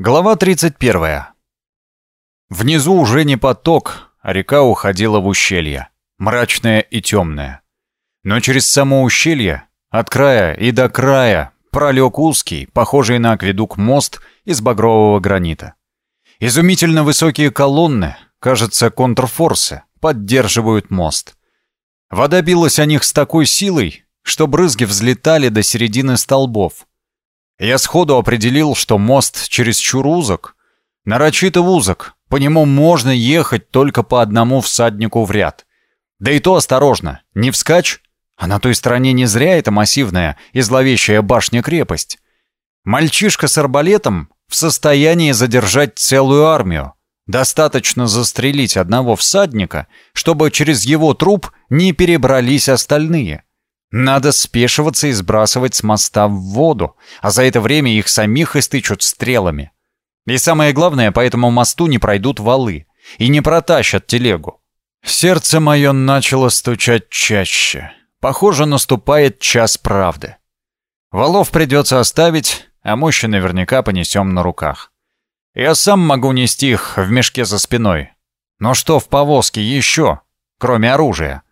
Глава 31. Внизу уже не поток, а река уходила в ущелье, мрачная и темная. Но через само ущелье, от края и до края, пролег узкий, похожий на акведук мост из багрового гранита. Изумительно высокие колонны, кажется, контрфорсы, поддерживают мост. Вода билась о них с такой силой, что брызги взлетали до середины столбов, я сходу определил, что мост чересчур узок. Нарочито узок, по нему можно ехать только по одному всаднику в ряд. Да и то осторожно, не вскачь, а на той стороне не зря эта массивная и зловещая башня-крепость. Мальчишка с арбалетом в состоянии задержать целую армию. Достаточно застрелить одного всадника, чтобы через его труп не перебрались остальные. Надо спешиваться и сбрасывать с моста в воду, а за это время их самих истычут стрелами. И самое главное, по этому мосту не пройдут валы и не протащат телегу. Сердце мое начало стучать чаще. Похоже, наступает час правды. Валов придется оставить, а мощи наверняка понесем на руках. Я сам могу нести их в мешке за спиной. Но что в повозке еще, кроме оружия?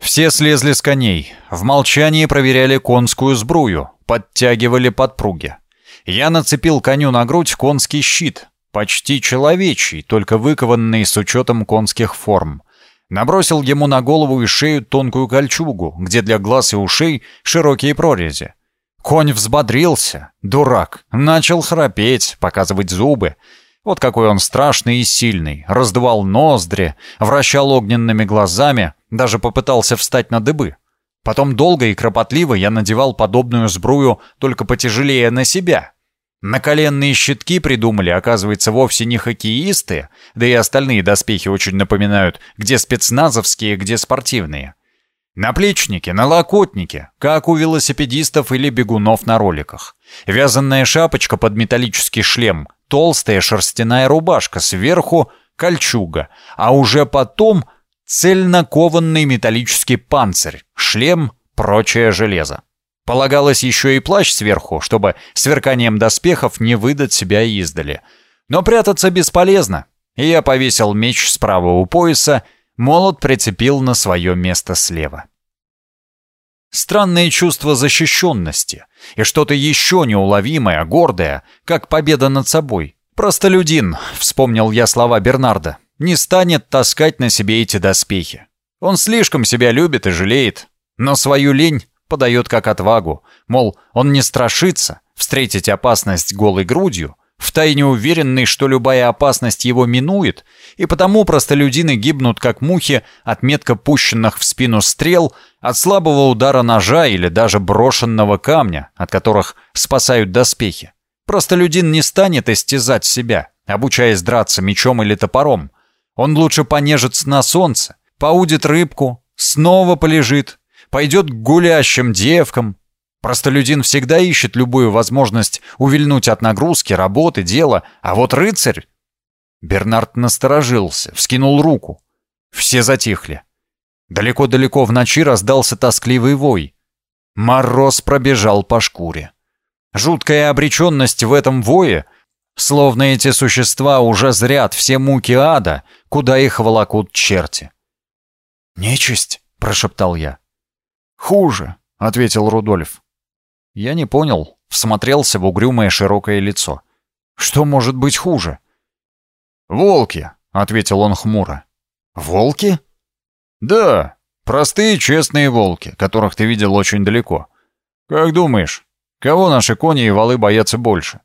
Все слезли с коней, в молчании проверяли конскую сбрую, подтягивали подпруги. Я нацепил коню на грудь конский щит, почти человечий, только выкованный с учетом конских форм. Набросил ему на голову и шею тонкую кольчугу, где для глаз и ушей широкие прорези. Конь взбодрился, дурак, начал храпеть, показывать зубы. Вот какой он страшный и сильный, раздувал ноздри, вращал огненными глазами, даже попытался встать на дыбы. Потом долго и кропотливо я надевал подобную сбрую, только потяжелее на себя. Наколенные щитки придумали, оказывается, вовсе не хоккеисты, да и остальные доспехи очень напоминают, где спецназовские, где спортивные. Наплечники, налокотники, как у велосипедистов или бегунов на роликах. Вязаная шапочка под металлический шлем, толстая шерстяная рубашка, сверху кольчуга, а уже потом цельнокованный металлический панцирь, шлем, прочее железо. Полагалось еще и плащ сверху, чтобы сверканием доспехов не выдать себя издали. Но прятаться бесполезно, и я повесил меч справа у пояса, молот прицепил на свое место слева. Странное чувство защищенности и что-то еще неуловимое, гордое, как победа над собой. «Простолюдин», — вспомнил я слова Бернарда не станет таскать на себе эти доспехи. Он слишком себя любит и жалеет, но свою лень подает как отвагу, мол, он не страшится встретить опасность голой грудью, втайне уверенный, что любая опасность его минует, и потому простолюдины гибнут как мухи от метко пущенных в спину стрел, от слабого удара ножа или даже брошенного камня, от которых спасают доспехи. Простолюдин не станет истязать себя, обучаясь драться мечом или топором, он лучше понежится на солнце, поудит рыбку, снова полежит, пойдет к гулящим девкам. Простолюдин всегда ищет любую возможность увильнуть от нагрузки, работы, дела, а вот рыцарь... Бернард насторожился, вскинул руку. Все затихли. Далеко-далеко в ночи раздался тоскливый вой. Мороз пробежал по шкуре. Жуткая обреченность в этом вое Словно эти существа уже зрят все муки ада, куда их волокут черти. «Нечисть?» — прошептал я. «Хуже», — ответил Рудольф. Я не понял, всмотрелся в угрюмое широкое лицо. «Что может быть хуже?» «Волки», — ответил он хмуро. «Волки?» «Да, простые честные волки, которых ты видел очень далеко. Как думаешь, кого наши кони и валы боятся больше?»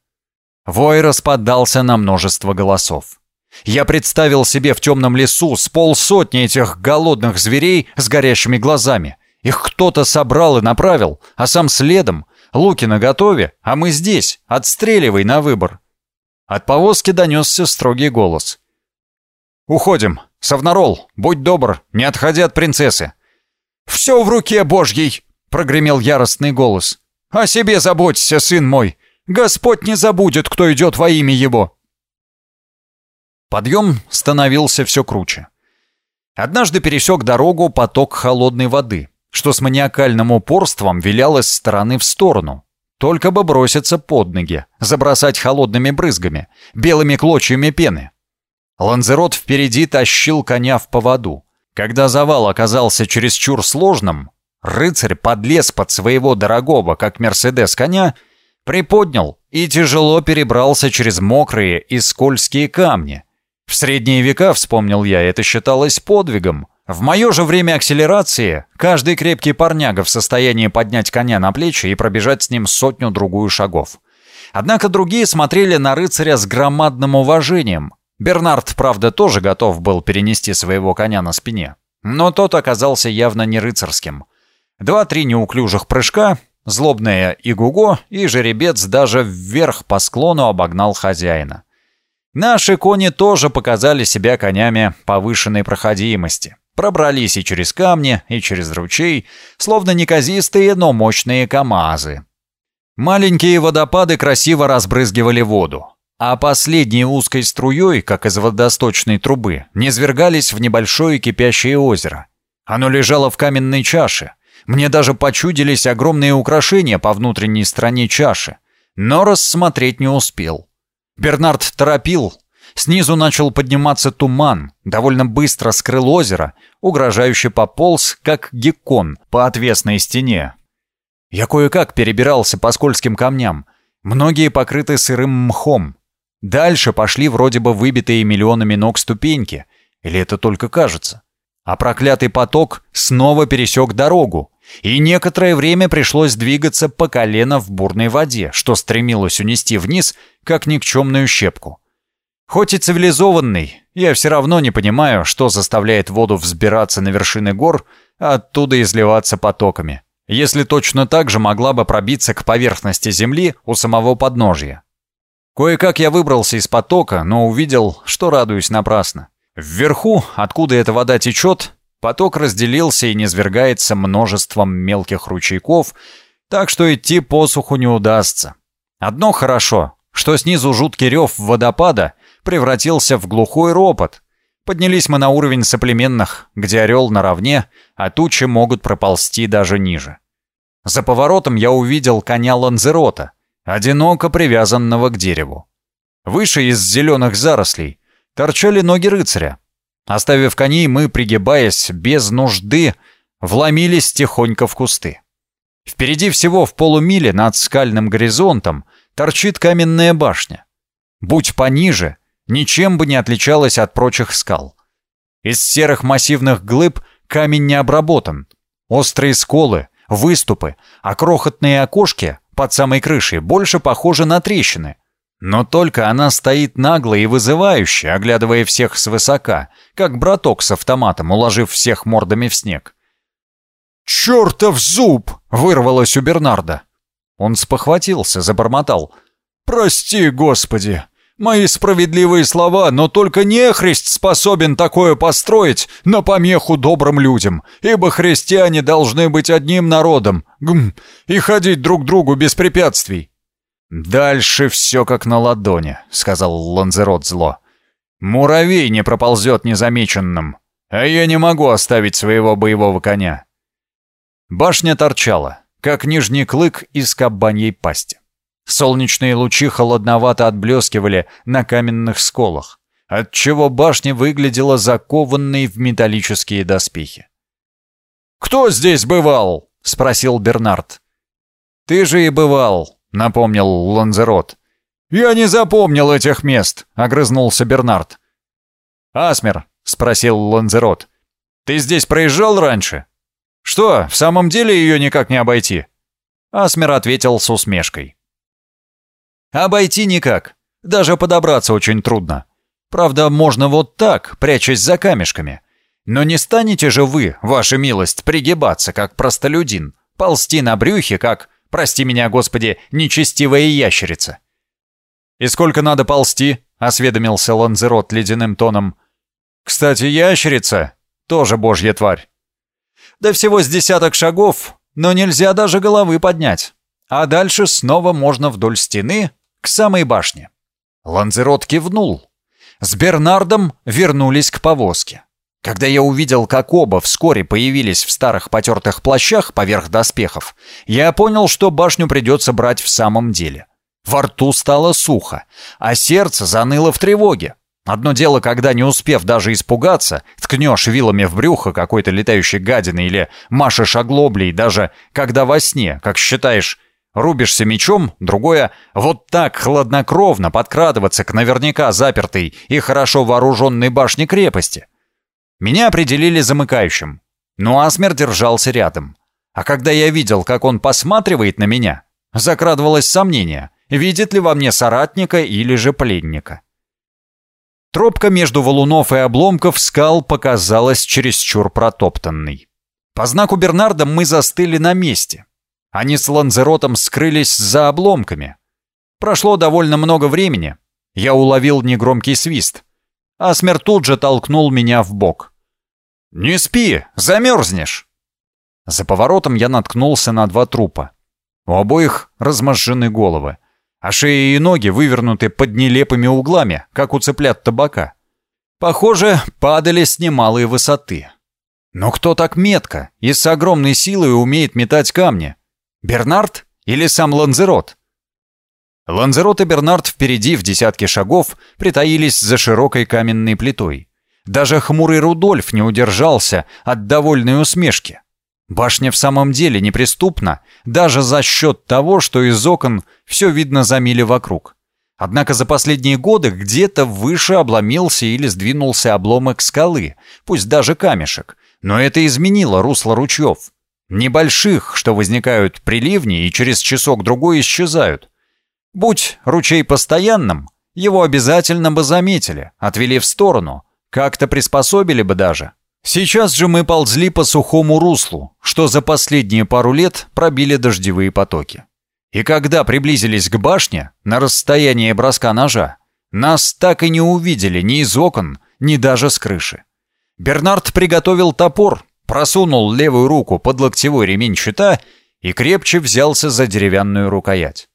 Вой распадался на множество голосов. Я представил себе в темном лесу с полсотни этих голодных зверей с горящими глазами. Их кто-то собрал и направил, а сам следом. Луки наготове, а мы здесь, отстреливай на выбор. От повозки донесся строгий голос. «Уходим. Совнарол, будь добр, не отходи от принцессы». «Все в руке Божьей!» — прогремел яростный голос. «О себе заботься, сын мой! Господь не забудет, кто идет во имя Его!» Подъем становился все круче. Однажды пересек дорогу поток холодной воды, что с маниакальным упорством вилял из стороны в сторону. Только бы броситься под ноги, забросать холодными брызгами, белыми клочьями пены. Ланзерот впереди тащил коня в поводу. Когда завал оказался чересчур сложным, рыцарь подлез под своего дорогого, как Мерседес, коня, приподнял и тяжело перебрался через мокрые и скользкие камни. В средние века, вспомнил я, это считалось подвигом. В мое же время акселерации каждый крепкий парняга в состоянии поднять коня на плечи и пробежать с ним сотню-другую шагов. Однако другие смотрели на рыцаря с громадным уважением. Бернард, правда, тоже готов был перенести своего коня на спине. Но тот оказался явно не рыцарским. Два-три неуклюжих прыжка, злобная игуго, и жеребец даже вверх по склону обогнал хозяина. Наши кони тоже показали себя конями повышенной проходимости. Пробрались и через камни, и через ручей, словно неказистые, но мощные камазы. Маленькие водопады красиво разбрызгивали воду, а последней узкой струей, как из водосточной трубы, низвергались в небольшое кипящее озеро. Оно лежало в каменной чаше. Мне даже почудились огромные украшения по внутренней стороне чаши, но рассмотреть не успел. Бернард торопил, Снизу начал подниматься туман, довольно быстро скрыл озеро, угрожающе пополз, как геккон, по отвесной стене. Я кое-как перебирался по скользким камням, многие покрыты сырым мхом. Дальше пошли вроде бы выбитые миллионами ног ступеньки, или это только кажется. А проклятый поток снова пересек дорогу, и некоторое время пришлось двигаться по колено в бурной воде, что стремилось унести вниз, как никчемную щепку. Хоть и цивилизованный, я все равно не понимаю, что заставляет воду взбираться на вершины гор, а оттуда изливаться потоками, если точно так же могла бы пробиться к поверхности земли у самого подножья. Кое-как я выбрался из потока, но увидел, что радуюсь напрасно. Вверху, откуда эта вода течет, поток разделился и низвергается множеством мелких ручейков, так что идти по суху не удастся. Одно хорошо, что снизу жуткий рев водопада превратился в глухой ропот. Поднялись мы на уровень соплеменных, где орел наравне, а тучи могут проползти даже ниже. За поворотом я увидел коня Ланзерота, одиноко привязанного к дереву. Выше из зеленых зарослей торчали ноги рыцаря. Оставив коней, мы, пригибаясь, без нужды, вломились тихонько в кусты. Впереди всего в полумиле над скальным горизонтом торчит каменная башня. Будь пониже, ничем бы не отличалась от прочих скал. Из серых массивных глыб камень не обработан. Острые сколы, выступы, а крохотные окошки под самой крышей больше похожи на трещины. Но только она стоит нагло и вызывающе, оглядывая всех свысока, как браток с автоматом, уложив всех мордами в снег. «Чертов зуб!» — вырвалось у Бернарда. Он спохватился, забормотал. «Прости, Господи! Мои справедливые слова, но только нехрист способен такое построить на помеху добрым людям, ибо христиане должны быть одним народом, гм, и ходить друг другу без препятствий». «Дальше все как на ладони», — сказал Ланзерот зло. «Муравей не проползет незамеченным, а я не могу оставить своего боевого коня». Башня торчала, как нижний клык из кабаньей пасти. Солнечные лучи холодновато отблескивали на каменных сколах, отчего башня выглядела закованной в металлические доспехи. «Кто здесь бывал?» — спросил Бернард. «Ты же и бывал», — напомнил Ланзерот. «Я не запомнил этих мест», — огрызнулся Бернард. «Асмер», — спросил Ланзерот, — «ты здесь проезжал раньше?» «Что, в самом деле ее никак не обойти?» Асмер ответил с усмешкой. Обойти никак. Даже подобраться очень трудно. Правда, можно вот так, прячась за камешками. Но не станете же вы, ваша милость, пригибаться, как простолюдин, ползти на брюхе, как, прости меня, господи, нечестивая ящерица. «И сколько надо ползти?» — осведомился Ланзерот ледяным тоном. «Кстати, ящерица — тоже божья тварь. Да всего с десяток шагов, но нельзя даже головы поднять. А дальше снова можно вдоль стены к самой башне. Ланзерот кивнул. С Бернардом вернулись к повозке. Когда я увидел, как оба вскоре появились в старых потертых плащах поверх доспехов, я понял, что башню придется брать в самом деле. Во рту стало сухо, а сердце заныло в тревоге. Одно дело, когда, не успев даже испугаться, ткнешь вилами в брюхо какой-то летающей гадины или машешь оглоблей, даже когда во сне, как считаешь, рубишься мечом, другое — вот так хладнокровно подкрадываться к наверняка запертой и хорошо вооруженной башне крепости — меня определили замыкающим, но Асмер держался рядом. А когда я видел, как он посматривает на меня, закрадывалось сомнение, видит ли во мне соратника или же пленника. Тропка между валунов и обломков скал показалась чересчур протоптанной. По знаку Бернарда мы застыли на месте. Они с Ланзеротом скрылись за обломками. Прошло довольно много времени. Я уловил негромкий свист. Асмер тут же толкнул меня в бок. «Не спи, замерзнешь!» За поворотом я наткнулся на два трупа. У обоих размозжены головы, а шеи и ноги вывернуты под нелепыми углами, как у цыплят табака. Похоже, падали с немалой высоты. Но кто так метко и с огромной силой умеет метать камни? Бернард или сам Ланзерот? Ланзерот и Бернард впереди в десятке шагов притаились за широкой каменной плитой. Даже хмурый Рудольф не удержался от довольной усмешки. Башня в самом деле неприступна, даже за счет того, что из окон все видно за мили вокруг. Однако за последние годы где-то выше обломился или сдвинулся обломок скалы, пусть даже камешек, но это изменило русло ручьев. Небольших, что возникают при ливне и через часок-другой исчезают. Будь ручей постоянным, его обязательно бы заметили, отвели в сторону, как-то приспособили бы даже. Сейчас же мы ползли по сухому руслу, что за последние пару лет пробили дождевые потоки. И когда приблизились к башне, на расстояние броска ножа, нас так и не увидели ни из окон, ни даже с крыши. Бернард приготовил топор, просунул левую руку под локтевой ремень щита и крепче взялся за деревянную рукоять.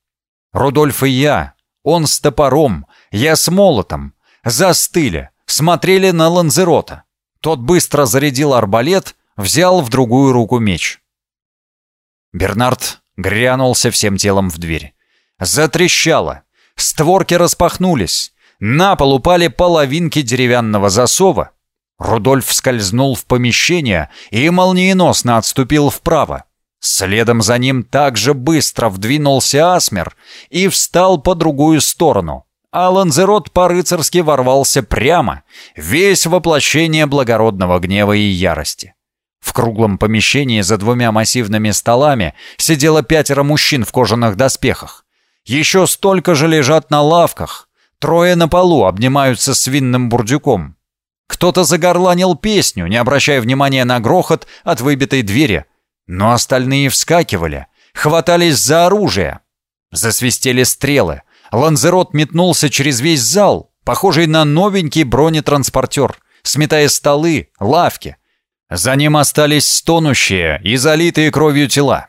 Рудольф и я, он с топором, я с молотом, застыли, смотрели на Ланзерота. Тот быстро зарядил арбалет, взял в другую руку меч. Бернард грянулся всем телом в дверь. Затрещало. Створки распахнулись. На пол упали половинки деревянного засова. Рудольф скользнул в помещение и молниеносно отступил вправо. Следом за ним также быстро вдвинулся Асмер и встал по другую сторону. А Ланзерот по-рыцарски ворвался прямо, весь воплощение благородного гнева и ярости. В круглом помещении за двумя массивными столами сидело пятеро мужчин в кожаных доспехах. Еще столько же лежат на лавках. Трое на полу обнимаются с винным бурдюком. Кто-то загорланил песню, не обращая внимания на грохот от выбитой двери — но остальные вскакивали, хватались за оружие. Засвистели стрелы. Ланзерот метнулся через весь зал, похожий на новенький бронетранспортер, сметая столы, лавки. За ним остались стонущие и залитые кровью тела.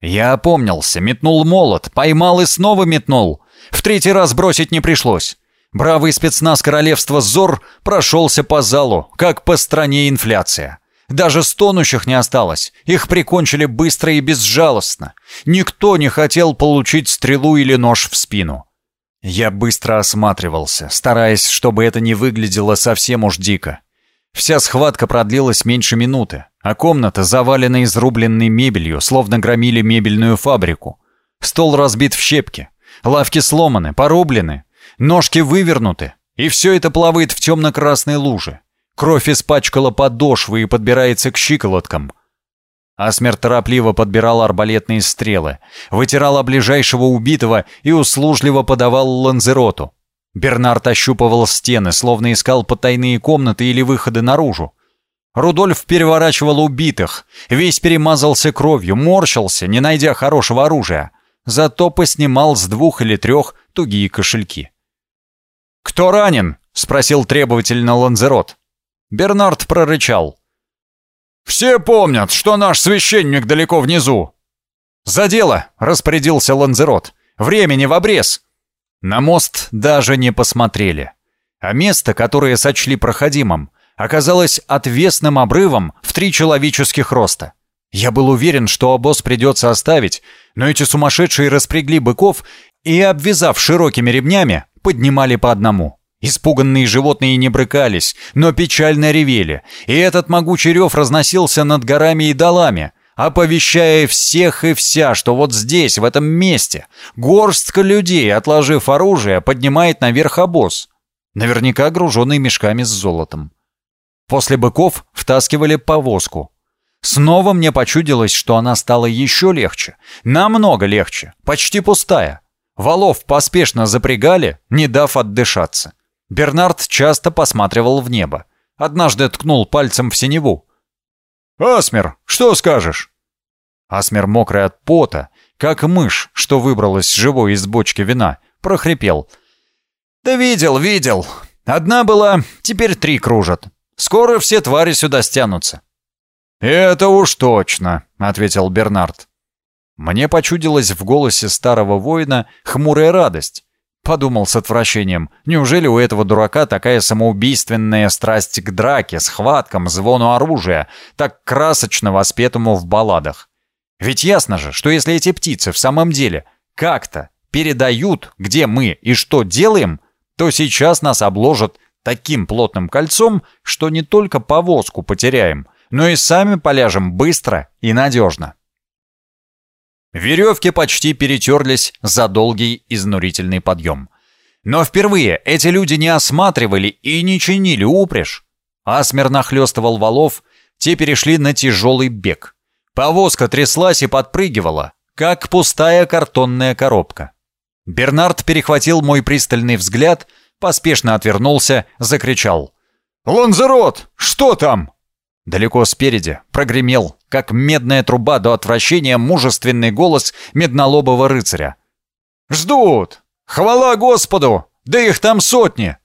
Я опомнился, метнул молот, поймал и снова метнул. В третий раз бросить не пришлось. Бравый спецназ королевства Зор прошелся по залу, как по стране инфляция. Даже стонущих не осталось. Их прикончили быстро и безжалостно. Никто не хотел получить стрелу или нож в спину. Я быстро осматривался, стараясь, чтобы это не выглядело совсем уж дико. Вся схватка продлилась меньше минуты, а комната завалена изрубленной мебелью, словно громили мебельную фабрику. Стол разбит в щепки, лавки сломаны, порублены, ножки вывернуты, и все это плавает в темно-красной луже. Кровь испачкала подошвы и подбирается к щиколоткам. Асмер торопливо подбирал арбалетные стрелы, вытирал ближайшего убитого и услужливо подавал Ланзероту. Бернард ощупывал стены, словно искал потайные комнаты или выходы наружу. Рудольф переворачивал убитых, весь перемазался кровью, морщился, не найдя хорошего оружия. Зато поснимал с двух или трех тугие кошельки. «Кто ранен?» — спросил требовательно Ланзерот. Бернард прорычал. «Все помнят, что наш священник далеко внизу!» «За дело!» — распорядился Ланзерот. «Времени в обрез!» На мост даже не посмотрели. А место, которое сочли проходимым, оказалась отвесным обрывом в три человеческих роста. Я был уверен, что обоз придется оставить, но эти сумасшедшие распрягли быков и, обвязав широкими ремнями, поднимали по одному. Испуганные животные не брыкались, но печально ревели, и этот могучий рев разносился над горами и долами, оповещая всех и вся, что вот здесь, в этом месте, горстка людей, отложив оружие, поднимает наверх обоз, наверняка груженный мешками с золотом. После быков втаскивали повозку. Снова мне почудилось, что она стала еще легче, намного легче, почти пустая. Валов поспешно запрягали, не дав отдышаться. Бернард часто посматривал в небо. Однажды ткнул пальцем в синеву. «Асмер, что скажешь?» Асмер, мокрый от пота, как мышь, что выбралась живой из бочки вина, прохрипел. «Да видел, видел. Одна была, теперь три кружат. Скоро все твари сюда стянутся». «Это уж точно», — ответил Бернард. Мне почудилась в голосе старого воина хмурая радость. Подумал с отвращением, неужели у этого дурака такая самоубийственная страсть к драке, схваткам, звону оружия, так красочно воспетому в балладах? Ведь ясно же, что если эти птицы в самом деле как-то передают, где мы и что делаем, то сейчас нас обложат таким плотным кольцом, что не только повозку потеряем, но и сами поляжем быстро и надежно. Веревки почти перетерлись за долгий изнурительный подъем. Но впервые эти люди не осматривали и не чинили упряжь. Асмер нахлестывал валов, те перешли на тяжелый бег. Повозка тряслась и подпрыгивала, как пустая картонная коробка. Бернард перехватил мой пристальный взгляд, поспешно отвернулся, закричал. «Ланзерот, что там?» Далеко спереди прогремел, как медная труба до отвращения, мужественный голос меднолобого рыцаря. «Ждут! Хвала Господу! Да их там сотни!»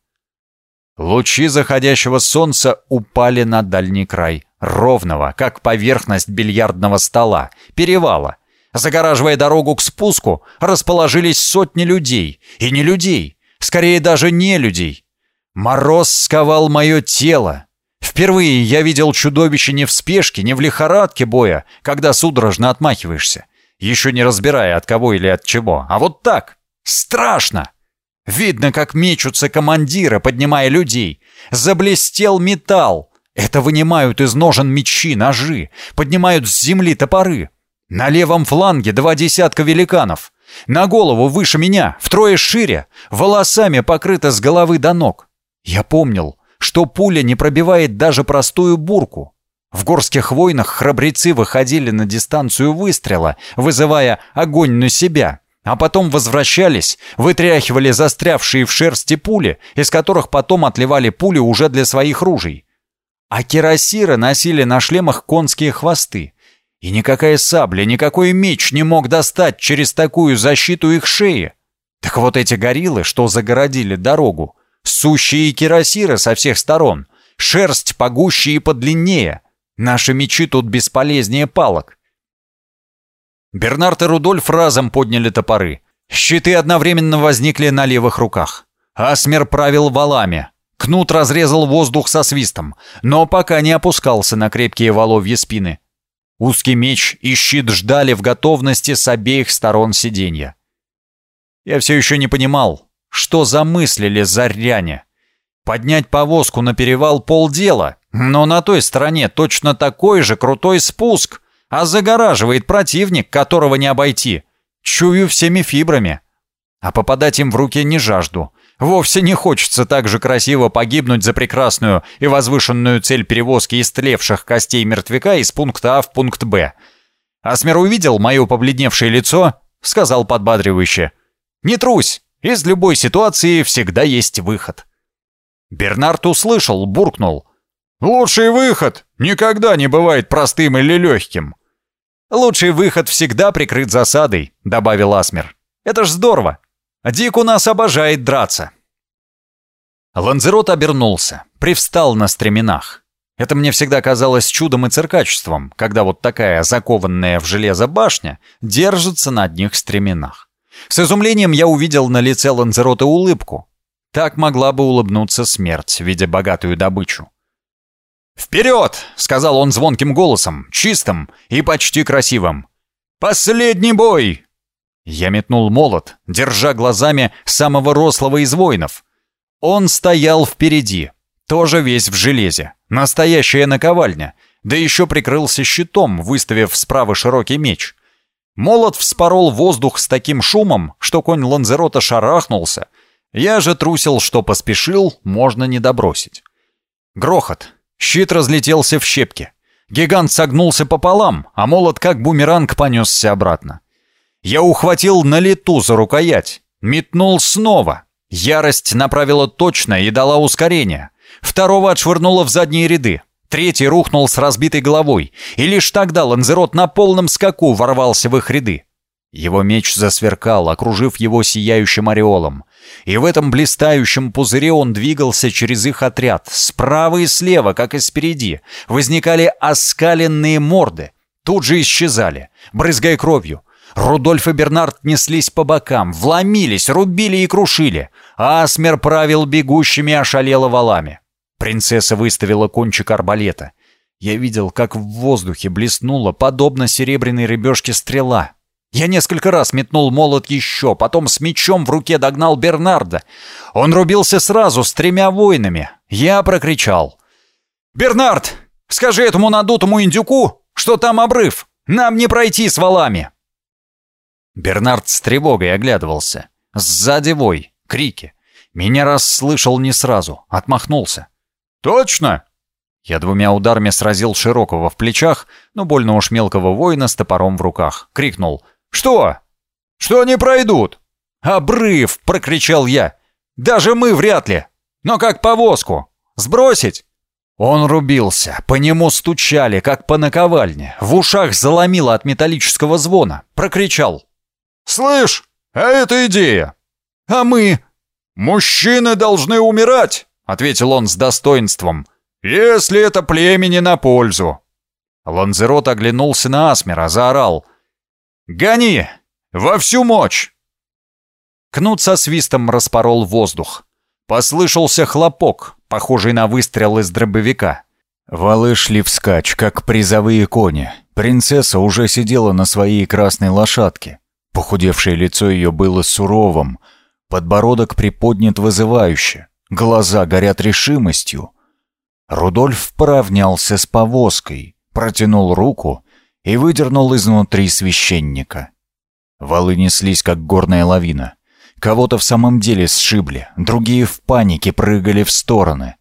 Лучи заходящего солнца упали на дальний край, ровного, как поверхность бильярдного стола, перевала. Загораживая дорогу к спуску, расположились сотни людей. И не людей, скорее даже не людей. Мороз сковал мое тело, Впервые я видел чудовище не в спешке, не в лихорадке боя, когда судорожно отмахиваешься, еще не разбирая от кого или от чего, а вот так. Страшно! Видно, как мечутся командиры, поднимая людей. Заблестел металл. Это вынимают из ножен мечи, ножи, поднимают с земли топоры. На левом фланге два десятка великанов. На голову выше меня, втрое шире, волосами покрыто с головы до ног. Я помнил, что пуля не пробивает даже простую бурку. В горских войнах храбрецы выходили на дистанцию выстрела, вызывая огонь на себя, а потом возвращались, вытряхивали застрявшие в шерсти пули, из которых потом отливали пули уже для своих ружей. А кирасиры носили на шлемах конские хвосты. И никакая сабля, никакой меч не мог достать через такую защиту их шеи. Так вот эти гориллы, что загородили дорогу, Сущие кирасиры со всех сторон, шерсть погуще и подлиннее. Наши мечи тут бесполезнее палок. Бернард и Рудольф разом подняли топоры. Щиты одновременно возникли на левых руках. Асмер правил валами. Кнут разрезал воздух со свистом, но пока не опускался на крепкие воловьи спины. Узкий меч и щит ждали в готовности с обеих сторон сиденья. Я все еще не понимал, что замыслили заряне? Поднять повозку на перевал полдела, но на той стороне точно такой же крутой спуск, а загораживает противник, которого не обойти. Чую всеми фибрами. А попадать им в руки не жажду. Вовсе не хочется так же красиво погибнуть за прекрасную и возвышенную цель перевозки истлевших костей мертвяка из пункта А в пункт Б. Асмер увидел мое побледневшее лицо, сказал подбадривающе. «Не трусь, из любой ситуации всегда есть выход. Бернард услышал, буркнул. «Лучший выход никогда не бывает простым или легким». «Лучший выход всегда прикрыт засадой», — добавил Асмер. «Это ж здорово. Дик у нас обожает драться». Ланзерот обернулся, привстал на стременах. Это мне всегда казалось чудом и циркачеством, когда вот такая закованная в железо башня держится на одних стременах. С изумлением я увидел на лице Ланзерота улыбку. Так могла бы улыбнуться смерть, видя богатую добычу. «Вперед!» — сказал он звонким голосом, чистым и почти красивым. «Последний бой!» Я метнул молот, держа глазами самого рослого из воинов. Он стоял впереди, тоже весь в железе, настоящая наковальня, да еще прикрылся щитом, выставив справа широкий меч. Молот вспорол воздух с таким шумом, что конь Ланзерота шарахнулся. Я же трусил, что поспешил, можно не добросить. Грохот. Щит разлетелся в щепки. Гигант согнулся пополам, а молот как бумеранг понесся обратно. Я ухватил на лету за рукоять, метнул снова. Ярость направила точно и дала ускорение. Второго отшвырнула в задние ряды. Третий рухнул с разбитой головой, и лишь тогда Ланзерот на полном скаку ворвался в их ряды. Его меч засверкал, окружив его сияющим ореолом. И в этом блистающем пузыре он двигался через их отряд. Справа и слева, как и спереди, возникали оскаленные морды. Тут же исчезали, брызгая кровью. Рудольф и Бернард неслись по бокам, вломились, рубили и крушили. Асмер правил бегущими ошалело валами. Принцесса выставила кончик арбалета. Я видел, как в воздухе блеснула, подобно серебряной рыбешке, стрела. Я несколько раз метнул молот еще, потом с мечом в руке догнал Бернарда. Он рубился сразу с тремя воинами. Я прокричал. «Бернард, скажи этому надутому индюку, что там обрыв. Нам не пройти с валами!» Бернард с тревогой оглядывался. Сзади вой, крики. Меня расслышал не сразу, отмахнулся. «Точно?» Я двумя ударами сразил Широкого в плечах, но больно уж мелкого воина с топором в руках. Крикнул. «Что? Что не пройдут?» «Обрыв!» — прокричал я. «Даже мы вряд ли! Но как повозку? Сбросить?» Он рубился, по нему стучали, как по наковальне. В ушах заломило от металлического звона. Прокричал. «Слышь, а это идея!» «А мы?» «Мужчины должны умирать!» — ответил он с достоинством. «Если это племени на пользу!» Ланзерот оглянулся на Асмера, заорал. «Гони! Во всю мощь!» Кнут со свистом распорол воздух. Послышался хлопок, похожий на выстрел из дробовика. Валы шли вскачь, как призовые кони. Принцесса уже сидела на своей красной лошадке. Похудевшее лицо ее было суровым, подбородок приподнят вызывающе, глаза горят решимостью. Рудольф поравнялся с повозкой, протянул руку и выдернул изнутри священника. Валы неслись, как горная лавина. Кого-то в самом деле сшибли, другие в панике прыгали в стороны.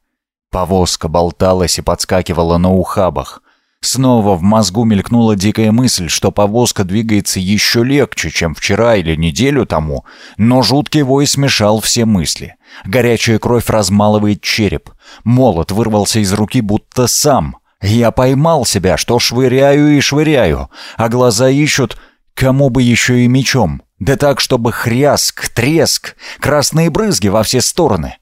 Повозка болталась и подскакивала на ухабах. Снова в мозгу мелькнула дикая мысль, что повозка двигается еще легче, чем вчера или неделю тому, но жуткий вой смешал все мысли. Горячая кровь размалывает череп. Молот вырвался из руки будто сам. Я поймал себя, что швыряю и швыряю, а глаза ищут, кому бы еще и мечом. Да так, чтобы хряск, треск, красные брызги во все стороны.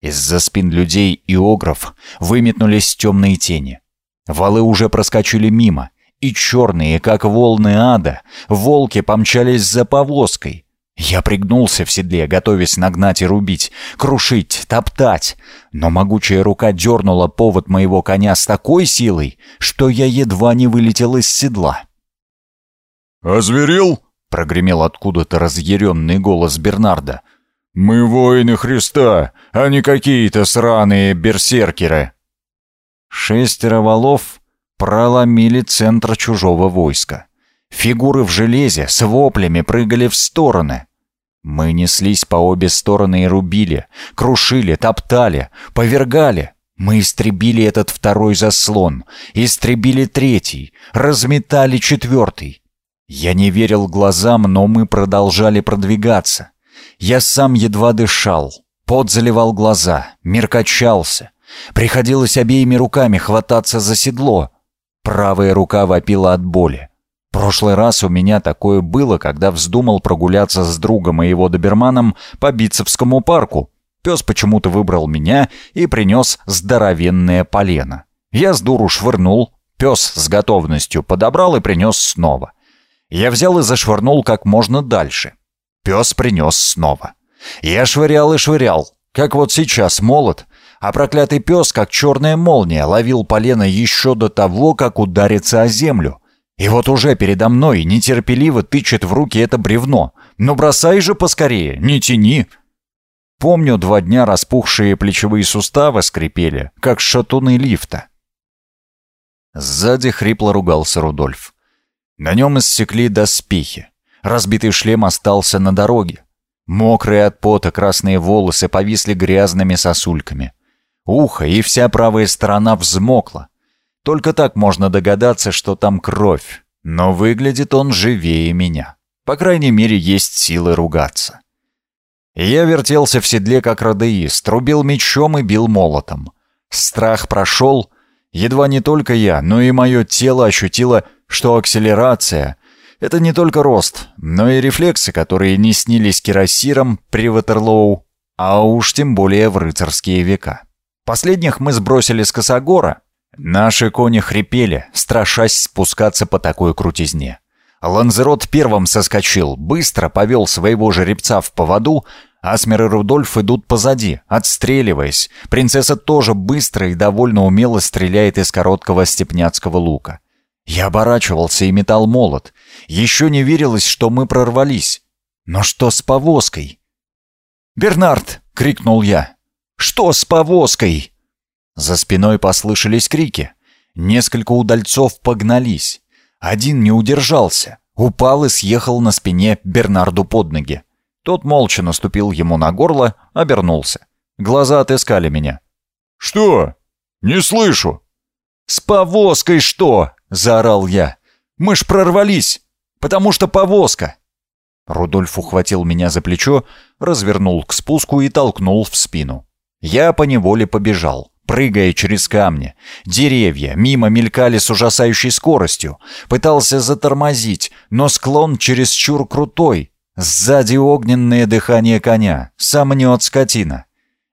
Из-за спин людей и огров выметнулись темные тени. Валы уже проскочили мимо, и черные, как волны ада, волки помчались за повозкой. Я пригнулся в седле, готовясь нагнать и рубить, крушить, топтать, но могучая рука дернула повод моего коня с такой силой, что я едва не вылетел из седла. «Озверел?» — прогремел откуда-то разъяренный голос Бернарда. «Мы воины Христа, а не какие-то сраные берсеркеры!» Шестеро валов проломили центр чужого войска. Фигуры в железе с воплями прыгали в стороны. Мы неслись по обе стороны и рубили, крушили, топтали, повергали. Мы истребили этот второй заслон, истребили третий, разметали четвертый. Я не верил глазам, но мы продолжали продвигаться. Я сам едва дышал, пот заливал глаза, мир качался. Приходилось обеими руками хвататься за седло. Правая рука вопила от боли. Прошлый раз у меня такое было, когда вздумал прогуляться с другом и его доберманом по Битцевскому парку. Пес почему-то выбрал меня и принес здоровенное полено. Я с дуру швырнул, пес с готовностью подобрал и принес снова. Я взял и зашвырнул как можно дальше. Пес принес снова. Я швырял и швырял, как вот сейчас молот, а проклятый пес, как черная молния, ловил полено еще до того, как удариться о землю. И вот уже передо мной нетерпеливо тычет в руки это бревно. «Ну бросай же поскорее, не тяни!» Помню, два дня распухшие плечевые суставы скрипели, как шатуны лифта. Сзади хрипло ругался Рудольф. На нем иссекли доспехи. Разбитый шлем остался на дороге. Мокрые от пота красные волосы повисли грязными сосульками. Ухо и вся правая сторона взмокла. Только так можно догадаться, что там кровь. Но выглядит он живее меня. По крайней мере, есть силы ругаться. Я вертелся в седле, как радеист, трубил мечом и бил молотом. Страх прошел. Едва не только я, но и мое тело ощутило, что акселерация — это не только рост, но и рефлексы, которые не снились кирасирам при Ватерлоу, а уж тем более в рыцарские века. Последних мы сбросили с косогора. Наши кони хрипели, страшась спускаться по такой крутизне. Ланзерот первым соскочил, быстро повел своего жеребца в поводу, Асмер и Рудольф идут позади, отстреливаясь. Принцесса тоже быстро и довольно умело стреляет из короткого степняцкого лука. Я оборачивался и метал молот. Еще не верилось, что мы прорвались. Но что с повозкой? «Бернард!» — крикнул я. Что с повозкой?» За спиной послышались крики. Несколько удальцов погнались. Один не удержался. Упал и съехал на спине Бернарду под ноги. Тот молча наступил ему на горло, обернулся. Глаза отыскали меня. «Что? Не слышу!» «С повозкой что?» — заорал я. «Мы ж прорвались, потому что повозка!» Рудольф ухватил меня за плечо, развернул к спуску и толкнул в спину. Я поневоле побежал, прыгая через камни. Деревья мимо мелькали с ужасающей скоростью. Пытался затормозить, но склон чересчур крутой. Сзади огненное дыхание коня. Сомнет скотина.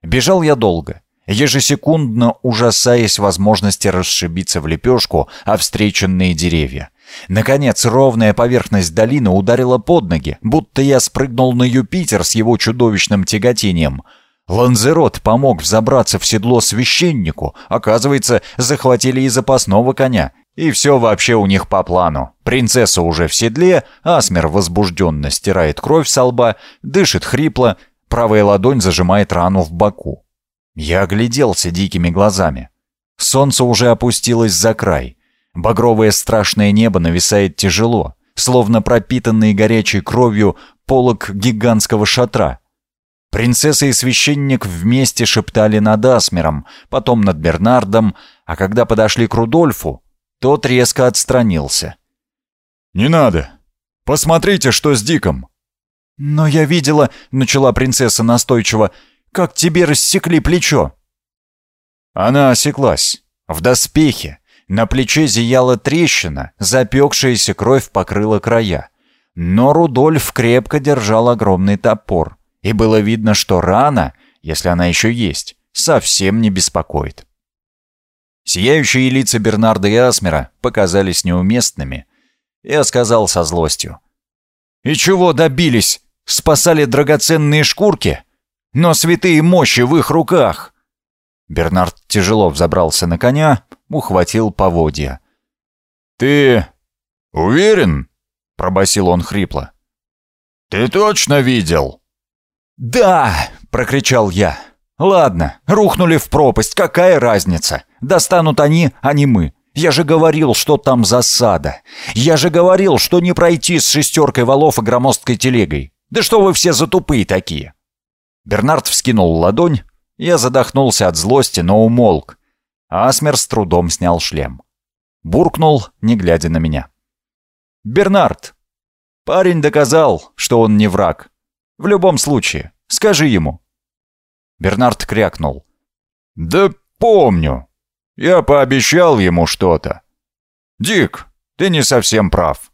Бежал я долго, ежесекундно ужасаясь возможности расшибиться в лепешку о встреченные деревья. Наконец, ровная поверхность долины ударила под ноги, будто я спрыгнул на Юпитер с его чудовищным тяготением — Ланзерот помог взобраться в седло священнику. Оказывается, захватили и запасного коня. И все вообще у них по плану. Принцесса уже в седле, Асмер возбужденно стирает кровь со лба, дышит хрипло, правая ладонь зажимает рану в боку. Я огляделся дикими глазами. Солнце уже опустилось за край. Багровое страшное небо нависает тяжело, словно пропитанный горячей кровью полог гигантского шатра — Принцесса и священник вместе шептали над Асмером, потом над Бернардом, а когда подошли к Рудольфу, тот резко отстранился. «Не надо! Посмотрите, что с Диком!» «Но я видела», — начала принцесса настойчиво, — «как тебе рассекли плечо». Она осеклась. В доспехе. На плече зияла трещина, запекшаяся кровь покрыла края. Но Рудольф крепко держал огромный топор и было видно, что рана, если она еще есть, совсем не беспокоит. Сияющие лица Бернарда и Асмера показались неуместными. Я сказал со злостью. «И чего добились? Спасали драгоценные шкурки? Но святые мощи в их руках!» Бернард тяжело взобрался на коня, ухватил поводья. «Ты уверен?» — пробасил он хрипло. «Ты точно видел?» «Да!» — прокричал я. «Ладно, рухнули в пропасть, какая разница? Достанут они, а не мы. Я же говорил, что там засада. Я же говорил, что не пройти с шестеркой валов и громоздкой телегой. Да что вы все за тупые такие?» Бернард вскинул ладонь. Я задохнулся от злости, но умолк. Асмер с трудом снял шлем. Буркнул, не глядя на меня. «Бернард!» Парень доказал, что он не враг. В любом случае, скажи ему». Бернард крякнул. «Да помню. Я пообещал ему что-то. Дик, ты не совсем прав.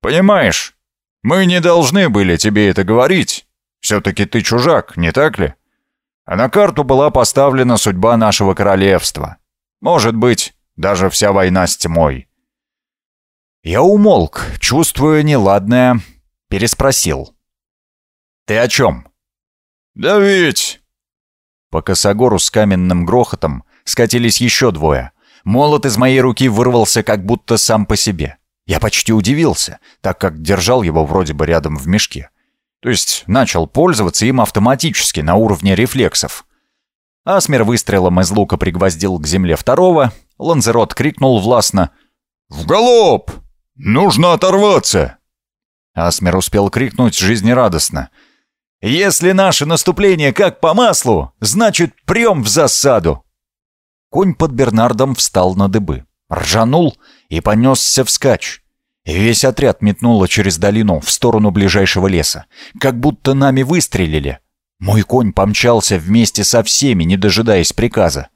Понимаешь, мы не должны были тебе это говорить. Все-таки ты чужак, не так ли? А на карту была поставлена судьба нашего королевства. Может быть, даже вся война с тьмой». Я умолк, чувствуя неладное, переспросил. «Ты о чем?» «Да ведь По косогору с каменным грохотом скатились еще двое. Молот из моей руки вырвался как будто сам по себе. Я почти удивился, так как держал его вроде бы рядом в мешке. То есть начал пользоваться им автоматически на уровне рефлексов. Асмер выстрелом из лука пригвоздил к земле второго. Ланзерот крикнул властно «В галоп! Нужно оторваться!» Асмер успел крикнуть жизнерадостно — если наше наступление как по маслу, значит, прем в засаду!» Конь под Бернардом встал на дыбы, ржанул и понесся вскачь. Весь отряд метнуло через долину в сторону ближайшего леса, как будто нами выстрелили. Мой конь помчался вместе со всеми, не дожидаясь приказа.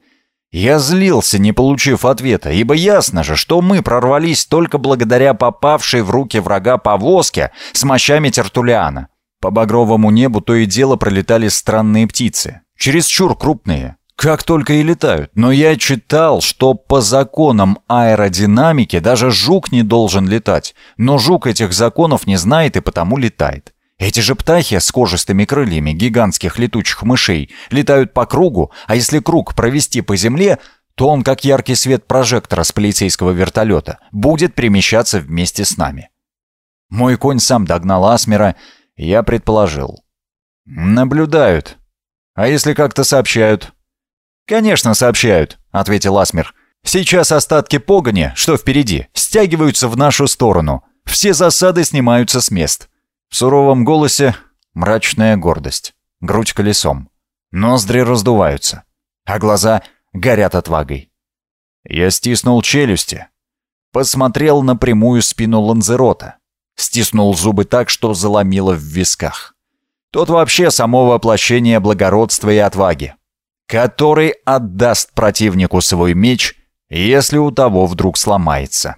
Я злился, не получив ответа, ибо ясно же, что мы прорвались только благодаря попавшей в руки врага повозке с мощами Тертулиана. По багровому небу то и дело пролетали странные птицы. Чересчур крупные. Как только и летают. Но я читал, что по законам аэродинамики даже жук не должен летать. Но жук этих законов не знает и потому летает. Эти же птахи с кожистыми крыльями гигантских летучих мышей летают по кругу, а если круг провести по земле, то он, как яркий свет прожектора с полицейского вертолета, будет перемещаться вместе с нами. Мой конь сам догнал Асмера я предположил. «Наблюдают. А если как-то сообщают?» «Конечно, сообщают», — ответил Асмер. «Сейчас остатки погони, что впереди, стягиваются в нашу сторону. Все засады снимаются с мест». В суровом голосе мрачная гордость. Грудь колесом. Ноздри раздуваются, а глаза горят отвагой. Я стиснул челюсти. Посмотрел на прямую спину Ланзерота. Стиснул зубы так, что заломило в висках. Тот вообще само воплощение благородства и отваги, который отдаст противнику свой меч, если у того вдруг сломается.